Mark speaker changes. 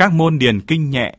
Speaker 1: các môn điền kinh nhẹ.